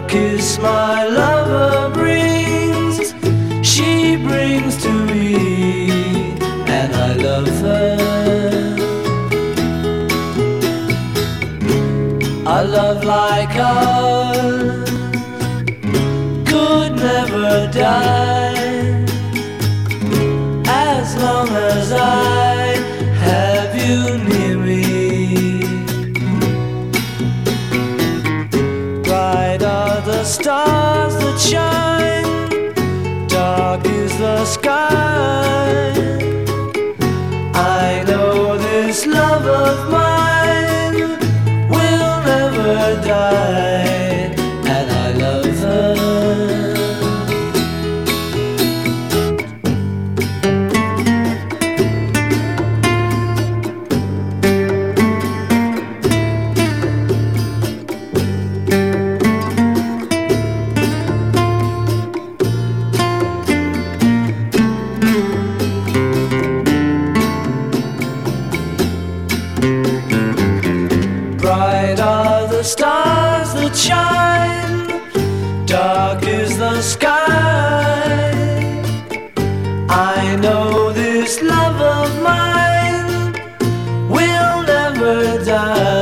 kiss my lover brings, she brings to me, and I love her. A love like ours could never die stars that shine, dark is the sky. I know this love of mine will never die, stars that shine, dark is the sky. I know this love of mine will never die,